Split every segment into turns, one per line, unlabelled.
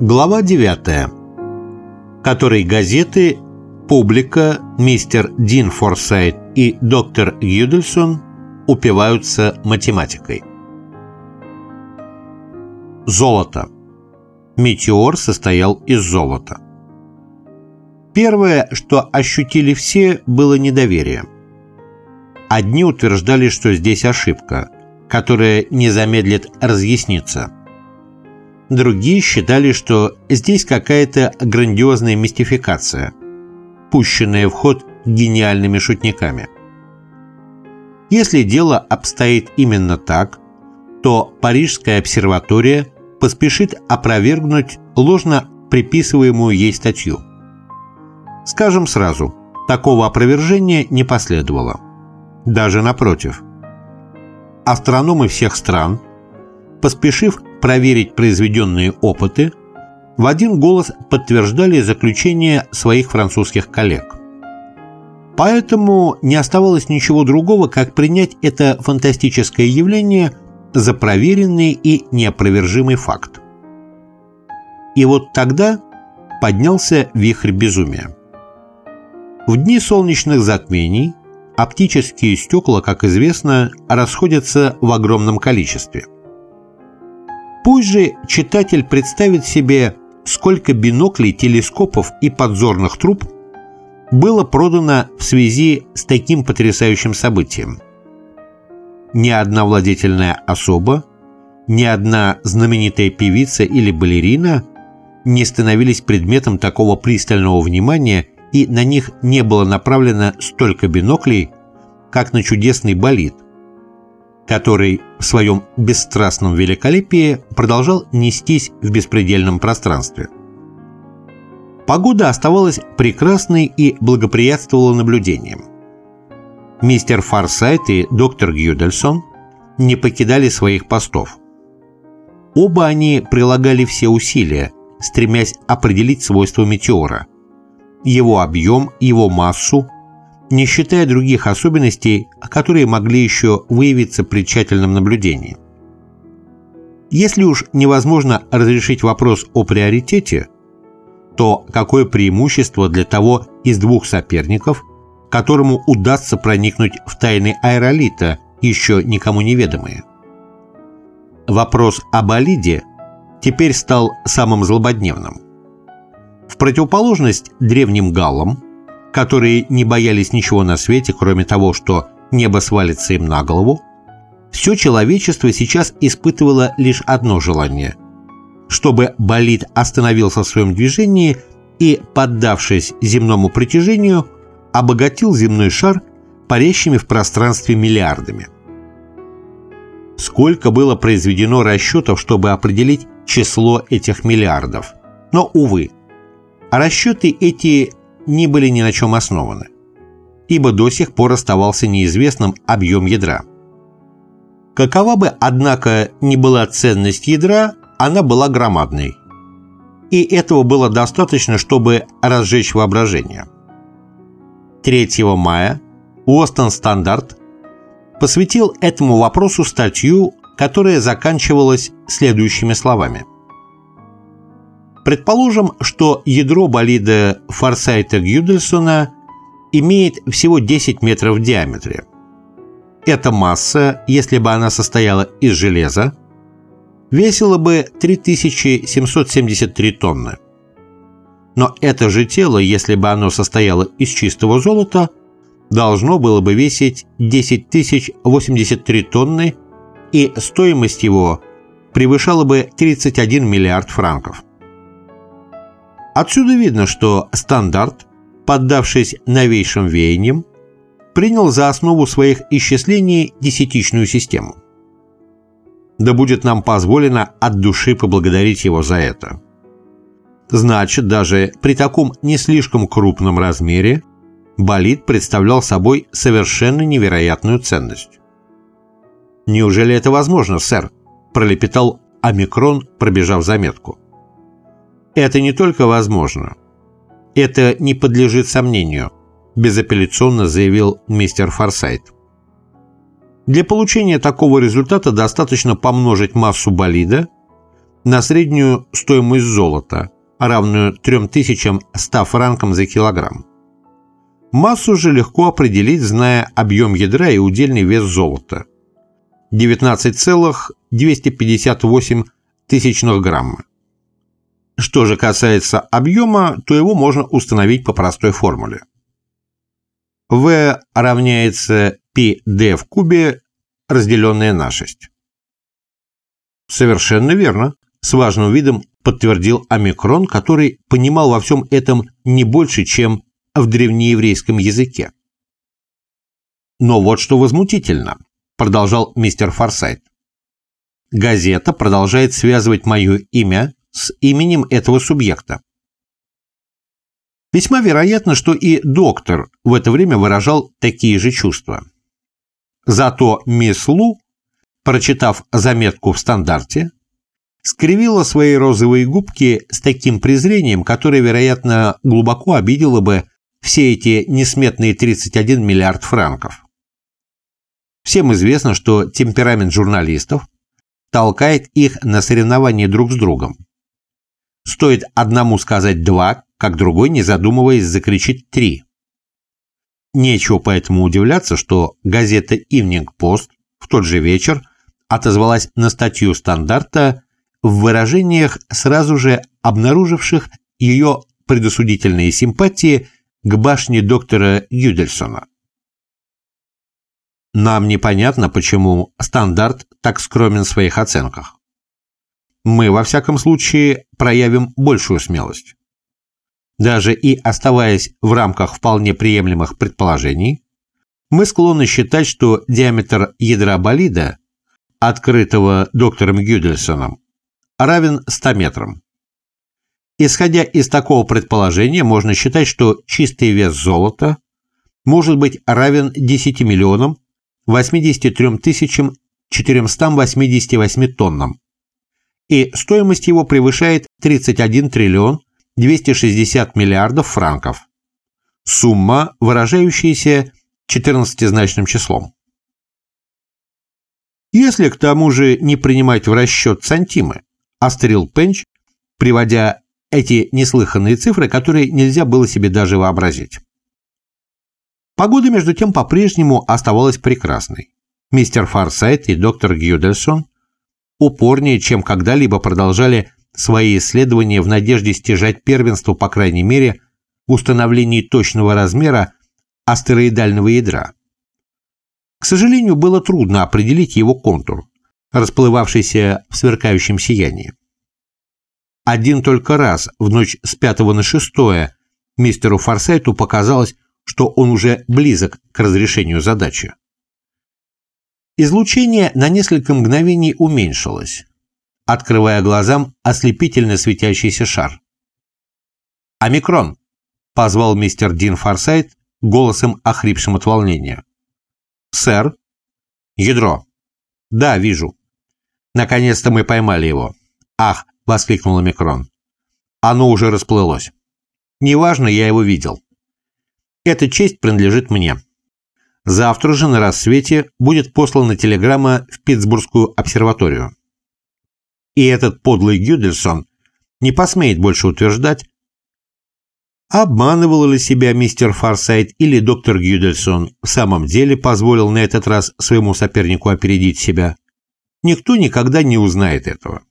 Глава 9. Которой газеты публика, мистер Дин Форсайт и доктор Юдельсон упиваются математикой. Золото. Метеор состоял из золота. Первое, что ощутили все, было недоверие. Одни утверждали, что здесь ошибка, которая не замедлит разъясниться – Другие считали, что здесь какая-то грандиозная мистификация, пущенная в ход гениальными шутниками. Если дело обстоит именно так, то Парижская обсерватория поспешит опровергнуть ложно приписываемую ей статью. Скажем сразу, такого опровержения не последовало. Даже напротив. Астрономы всех стран, поспешив проверить произведенные опыты, в один голос подтверждали заключение своих французских коллег. Поэтому не оставалось ничего другого, как принять это фантастическое явление за проверенный и неопровержимый факт. И вот тогда поднялся вихрь безумия. В дни солнечных затмений оптические стекла, как известно, расходятся в огромном количестве – Пусть же читатель представит себе, сколько биноклей, телескопов и подзорных труб было продано в связи с таким потрясающим событием. Ни одна владетельная особа, ни одна знаменитая певица или балерина не становились предметом такого пристального внимания и на них не было направлено столько биноклей, как на чудесный болид – который в своем бесстрастном великолепии продолжал нестись в беспредельном пространстве. Погода оставалась прекрасной и благоприятствовала наблюдениям. Мистер Фарсайт и доктор Гюдельсон не покидали своих постов. Оба они прилагали все усилия, стремясь определить свойства метеора, его объем, его массу не считая других особенностей, которые могли еще выявиться при тщательном наблюдении. Если уж невозможно разрешить вопрос о приоритете, то какое преимущество для того из двух соперников, которому удастся проникнуть в тайны аэролита, еще никому неведомые? Вопрос об Алиде теперь стал самым злободневным. В противоположность древним галлам – которые не боялись ничего на свете, кроме того, что небо свалится им на голову, все человечество сейчас испытывало лишь одно желание – чтобы болид остановился в своем движении и, поддавшись земному притяжению, обогатил земной шар парящими в пространстве миллиардами. Сколько было произведено расчетов, чтобы определить число этих миллиардов. Но, увы, расчеты эти не были ни на чем основаны, ибо до сих пор оставался неизвестным объем ядра. Какова бы, однако, ни была ценность ядра, она была громадной. И этого было достаточно, чтобы разжечь воображение. 3 мая Уостон Стандарт посвятил этому вопросу статью, которая заканчивалась следующими словами. Предположим, что ядро болида Форсайта Гюдельсона имеет всего 10 метров в диаметре. Эта масса, если бы она состояла из железа, весила бы 3773 тонны. Но это же тело, если бы оно состояло из чистого золота, должно было бы весить 10 083 тонны, и стоимость его превышала бы 31 миллиард франков. Отсюда видно, что стандарт, поддавшись новейшим веяниям, принял за основу своих исчислений десятичную систему. Да будет нам позволено от души поблагодарить его за это. Значит, даже при таком не слишком крупном размере болид представлял собой совершенно невероятную ценность. «Неужели это возможно, сэр?» – пролепетал Омикрон, пробежав заметку. Это не только возможно. Это не подлежит сомнению, безапелляционно заявил мистер Форсайт. Для получения такого результата достаточно помножить массу болида на среднюю стоимость золота, равную 3100 франкам за килограмм. Массу же легко определить, зная объем ядра и удельный вес золота – 19,258 тысячных грамма. Что же касается объема, то его можно установить по простой формуле. V равняется PD в кубе, разделенное на 6. Совершенно верно. С важным видом подтвердил Омикрон, который понимал во всем этом не больше, чем в древнееврейском языке. Но вот что возмутительно – продолжал мистер Форсайт. Газета продолжает связывать мое имя с именем этого субъекта. Весьма вероятно, что и доктор в это время выражал такие же чувства. Зато мисс Лу, прочитав заметку в стандарте, скривила свои розовые губки с таким презрением, которое, вероятно, глубоко обидело бы все эти несметные 31 миллиард франков. Всем известно, что темперамент журналистов толкает их на соревнования друг с другом. Стоит одному сказать «два», как другой, не задумываясь, закричит «три». Нечего поэтому удивляться, что газета «Ивнинг Пост» в тот же вечер отозвалась на статью стандарта в выражениях, сразу же обнаруживших ее предосудительные симпатии к башне доктора Юдельсона. Нам непонятно, почему стандарт так скромен в своих оценках. Мы, во всяком случае, проявим большую смелость. Даже и оставаясь в рамках вполне приемлемых предположений, мы склонны считать, что диаметр ядра болида, открытого доктором Гюдельсоном, равен 100 метрам. Исходя из такого предположения, можно считать, что чистый вес золота может быть равен 10 миллионам 83 488 тоннам, и стоимость его превышает 31 триллион 260 миллиардов франков. Сумма, выражающаяся 14-значным числом. Если к тому же не принимать в расчет сантимы, острил Пенч, приводя эти неслыханные цифры, которые нельзя было себе даже вообразить. Погода, между тем, по-прежнему оставалась прекрасной. Мистер Фарсайт и доктор Гюдельсон упорнее, чем когда-либо продолжали свои исследования в надежде стяжать первенство, по крайней мере, в установлении точного размера астероидального ядра. К сожалению, было трудно определить его контур, расплывавшийся в сверкающем сиянии. Один только раз в ночь с 5 на 6 мистеру Форсайту показалось, что он уже близок к разрешению задачи. Излучение на несколько мгновений уменьшилось, открывая глазам ослепительно светящийся шар. «Омикрон!» – позвал мистер Дин Форсайт голосом, охрипшим от волнения. «Сэр?» «Ядро!» «Да, вижу!» «Наконец-то мы поймали его!» «Ах!» – воскликнул Омикрон. «Оно уже расплылось!» «Неважно, я его видел!» Эта честь принадлежит мне. Завтра же на рассвете будет послана телеграмма в Питтсбургскую обсерваторию. И этот подлый Гюдельсон не посмеет больше утверждать, обманывал ли себя мистер Фарсайт или доктор Гюдельсон в самом деле позволил на этот раз своему сопернику опередить себя. Никто никогда не узнает этого.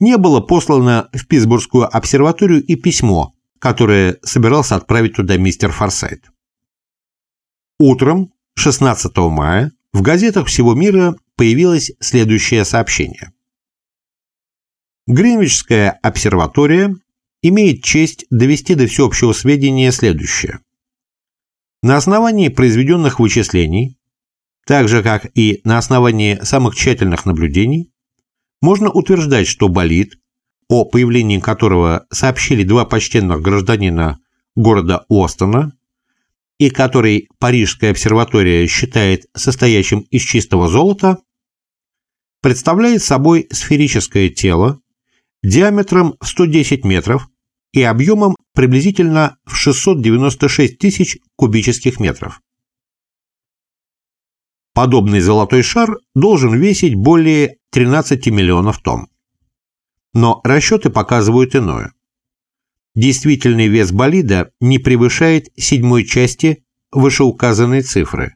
Не было послано в Питтсбургскую обсерваторию и письмо, которое собирался отправить туда мистер Форсайт. Утром 16 мая в газетах всего мира появилось следующее сообщение. Гринвичская обсерватория имеет честь довести до всеобщего сведения следующее. На основании произведенных вычислений, так же как и на основании самых тщательных наблюдений, можно утверждать, что болид, о появлении которого сообщили два почтенных гражданина города Остона, и который Парижская обсерватория считает состоящим из чистого золота, представляет собой сферическое тело диаметром в 110 метров и объемом приблизительно в 696 тысяч кубических метров. Подобный золотой шар должен весить более 13 миллионов тонн. Но расчеты показывают иное. Действительный вес болида не превышает седьмой части вышеуказанной цифры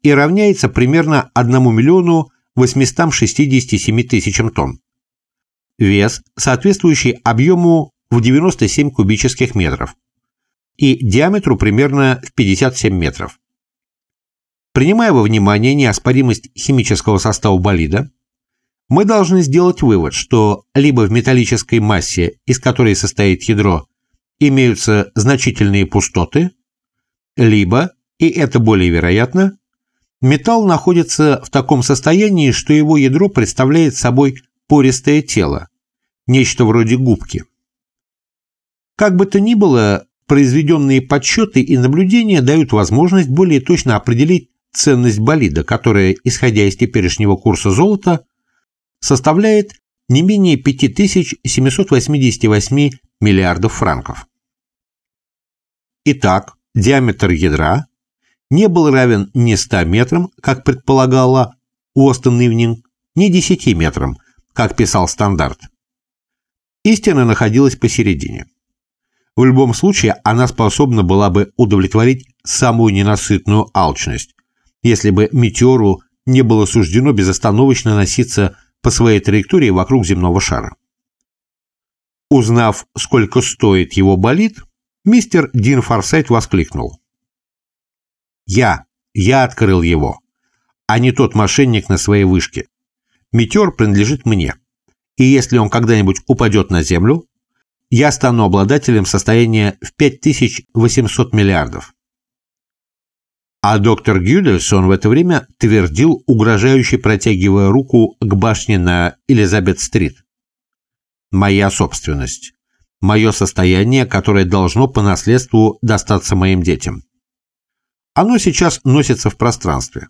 и равняется примерно 1 миллиону 867 тысячам тонн. Вес, соответствующий объему в 97 кубических метров и диаметру примерно в 57 метров. Принимая во внимание неоспоримость химического состава болида, мы должны сделать вывод, что либо в металлической массе, из которой состоит ядро, имеются значительные пустоты, либо, и это более вероятно, металл находится в таком состоянии, что его ядро представляет собой пористое тело, нечто вроде губки. Как бы то ни было, произведенные подсчеты и наблюдения дают возможность более точно определить ценность болида, которая, исходя из теперешнего курса золота, составляет не менее 5788 миллиардов франков. Итак, диаметр ядра не был равен ни 100 метрам, как предполагала Уостон Ивнинг, ни 10 метрам, как писал стандарт. Истина находилась посередине. В любом случае она способна была бы удовлетворить самую ненасытную алчность, если бы метеору не было суждено безостановочно носиться по своей траектории вокруг земного шара. Узнав, сколько стоит его болид, мистер Дин Форсайт воскликнул. «Я, я открыл его, а не тот мошенник на своей вышке. Метеор принадлежит мне, и если он когда-нибудь упадет на Землю, я стану обладателем состояния в 5800 миллиардов. А доктор Гюдельсон в это время твердил, угрожающе протягивая руку к башне на Элизабет-стрит. «Моя собственность. Мое состояние, которое должно по наследству достаться моим детям. Оно сейчас носится в пространстве.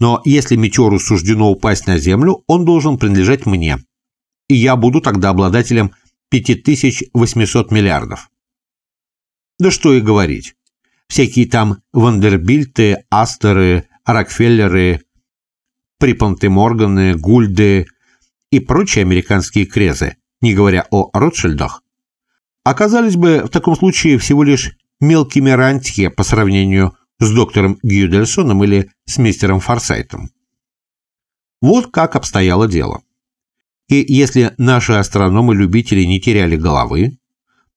Но если метеору суждено упасть на Землю, он должен принадлежать мне. И я буду тогда обладателем 5800 миллиардов. Да что и говорить всякие там Вандербильты, Астеры, Рокфеллеры, Припонты Морганы, Гульды и прочие американские крезы, не говоря о Ротшильдах, оказались бы в таком случае всего лишь мелкими рантье по сравнению с доктором Гюдельсоном или с мистером Форсайтом. Вот как обстояло дело. И если наши астрономы-любители не теряли головы,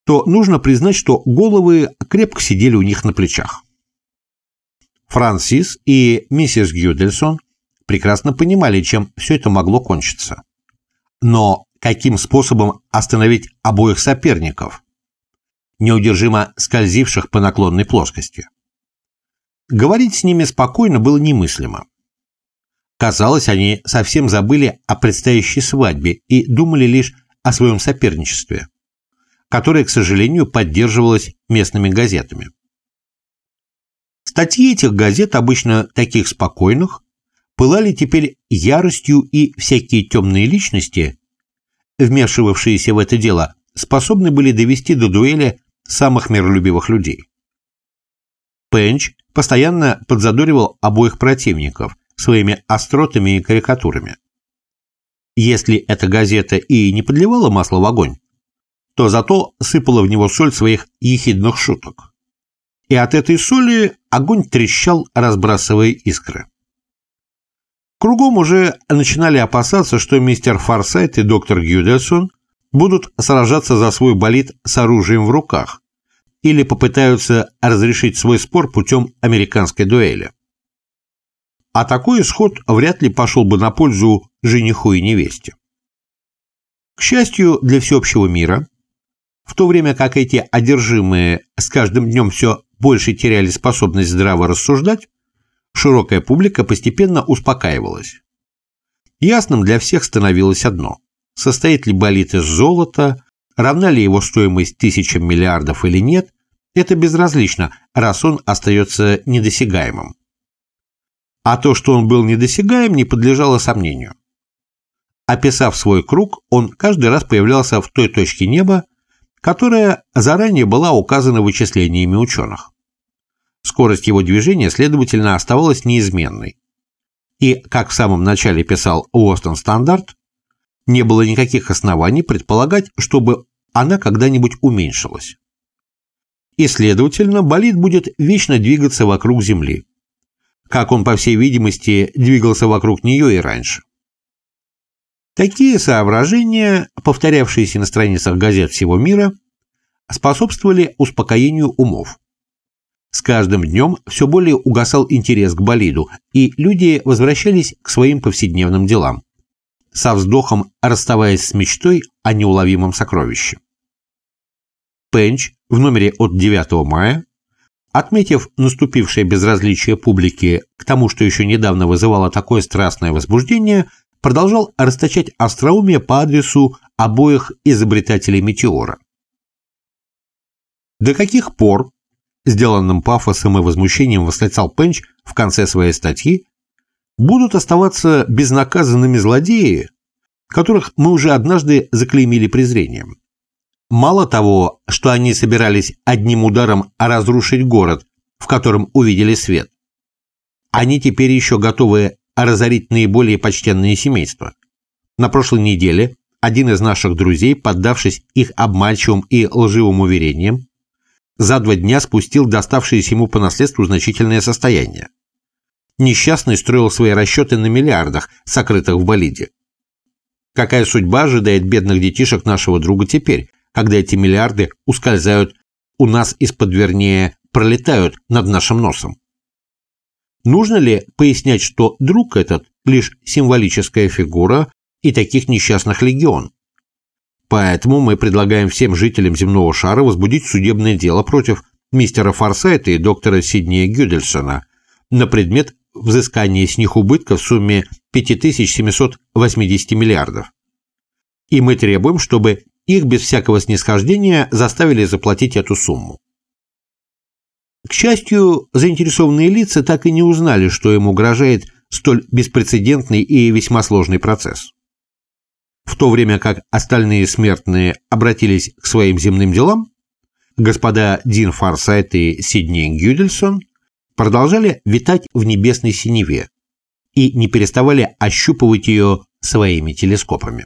то нужно признать, что головы крепко сидели у них на плечах. Франсис и миссис Гюдельсон прекрасно понимали, чем все это могло кончиться. Но каким способом остановить обоих соперников, неудержимо скользивших по наклонной плоскости? Говорить с ними спокойно было немыслимо. Казалось, они совсем забыли о предстоящей свадьбе и думали лишь о своем соперничестве которая, к сожалению, поддерживалась местными газетами. Статьи этих газет, обычно таких спокойных, пылали теперь яростью и всякие темные личности, вмешивавшиеся в это дело, способны были довести до дуэли самых миролюбивых людей. Пенч постоянно подзадоривал обоих противников своими остротами и карикатурами. Если эта газета и не подливала масло в огонь, то зато сыпала в него соль своих ехидных шуток. И от этой соли огонь трещал, разбрасывая искры. Кругом уже начинали опасаться, что мистер Форсайт и доктор Гюдельсон будут сражаться за свой болид с оружием в руках или попытаются разрешить свой спор путем американской дуэли. А такой исход вряд ли пошел бы на пользу жениху и невесте. К счастью для всеобщего мира, в то время как эти одержимые с каждым днем все больше теряли способность здраво рассуждать, широкая публика постепенно успокаивалась. Ясным для всех становилось одно – состоит ли болит из золота, равна ли его стоимость тысячам миллиардов или нет, это безразлично, раз он остается недосягаемым. А то, что он был недосягаем, не подлежало сомнению. Описав свой круг, он каждый раз появлялся в той точке неба, которая заранее была указана вычислениями ученых. Скорость его движения, следовательно, оставалась неизменной. И, как в самом начале писал Уостон Стандарт, не было никаких оснований предполагать, чтобы она когда-нибудь уменьшилась. И, следовательно, болид будет вечно двигаться вокруг Земли, как он, по всей видимости, двигался вокруг нее и раньше. Такие соображения, повторявшиеся на страницах газет всего мира, способствовали успокоению умов. С каждым днем все более угасал интерес к болиду, и люди возвращались к своим повседневным делам, со вздохом расставаясь с мечтой о неуловимом сокровище. Пенч в номере от 9 мая, отметив наступившее безразличие публики к тому, что еще недавно вызывало такое страстное возбуждение, продолжал расточать остроумие по адресу обоих изобретателей метеора. До каких пор, сделанным пафосом и возмущением восклицал Пенч в конце своей статьи, будут оставаться безнаказанными злодеи, которых мы уже однажды заклеймили презрением. Мало того, что они собирались одним ударом разрушить город, в котором увидели свет, они теперь еще готовы разорить наиболее почтенные семейства. На прошлой неделе один из наших друзей, поддавшись их обманчивым и лживым уверениям, за два дня спустил доставшееся ему по наследству значительное состояние. Несчастный строил свои расчеты на миллиардах, сокрытых в болиде. Какая судьба ожидает бедных детишек нашего друга теперь, когда эти миллиарды ускользают у нас из-под вернее пролетают над нашим носом? Нужно ли пояснять, что друг этот лишь символическая фигура и таких несчастных легион? Поэтому мы предлагаем всем жителям земного шара возбудить судебное дело против мистера Форсайта и доктора Сиднея Гюдельсона на предмет взыскания с них убытка в сумме 5780 миллиардов. И мы требуем, чтобы их без всякого снисхождения заставили заплатить эту сумму. К счастью, заинтересованные лица так и не узнали, что им угрожает столь беспрецедентный и весьма сложный процесс. В то время как остальные смертные обратились к своим земным делам, господа Дин Фарсайт и Сидни Гюдельсон продолжали витать в небесной синеве и не переставали ощупывать ее своими телескопами.